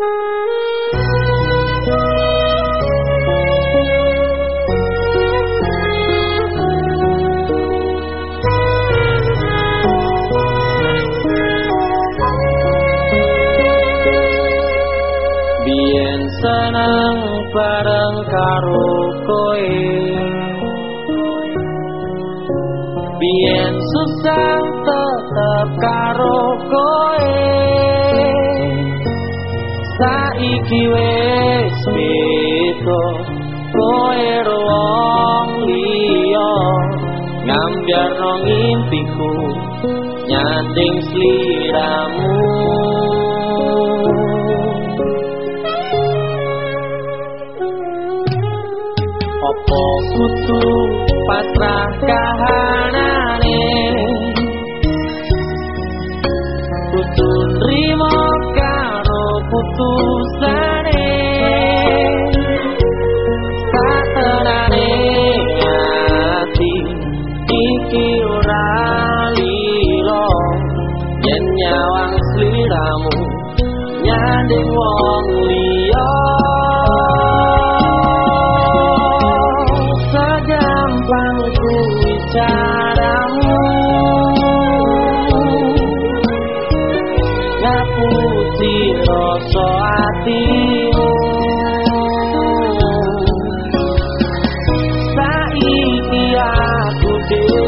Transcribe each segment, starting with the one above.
Bien seneng bareng karo koe. Bien susah tetep jiwe spito koe wong liya. Ngambyar ngimpiku impiku nyanding sliramu. Nyanding wong aku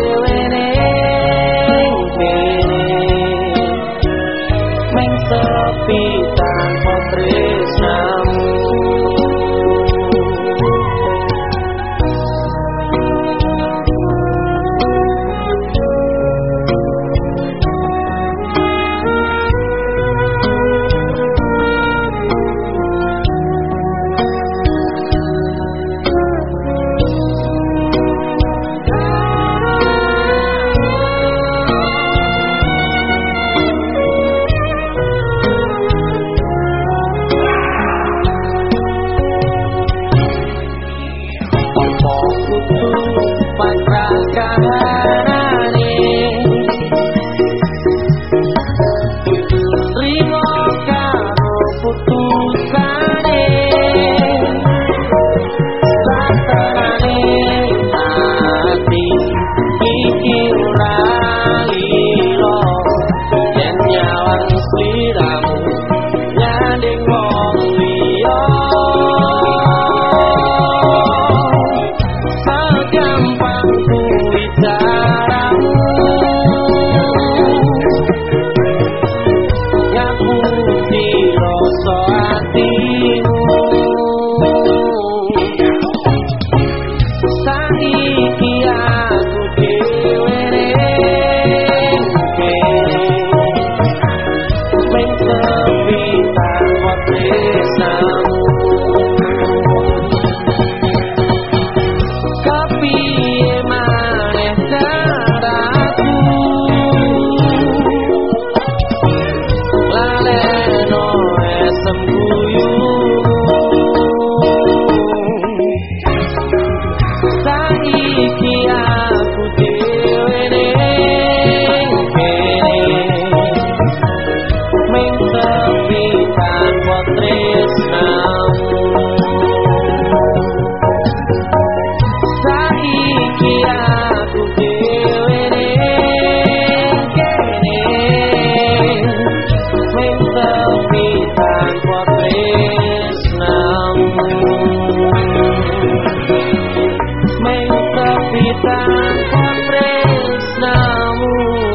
Tak potret namun